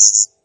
Yes.